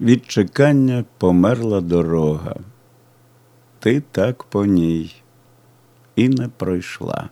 Від чекання померла дорога, ти так по ній і не пройшла.